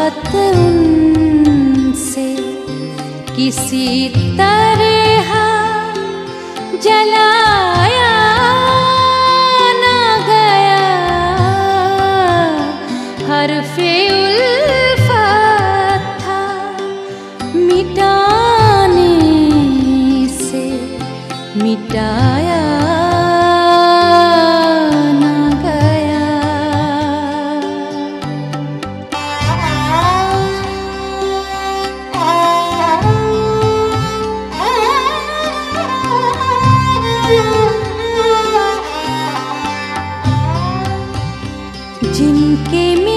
चाहत उनसे किसी तरह जलाया ना गया। हर था मिटाने से मिटाया de.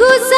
amigos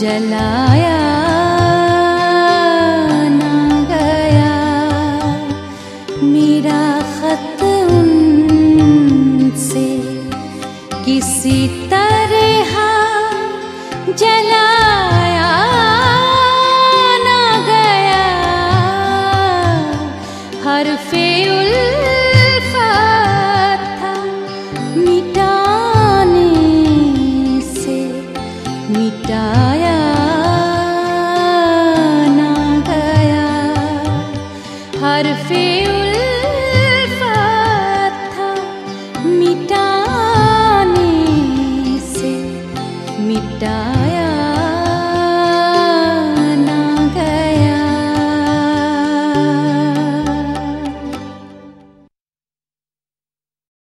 जलाया ना गया। मेरा खत से किसी तरह जलाया ना गया। हर फेल हर फी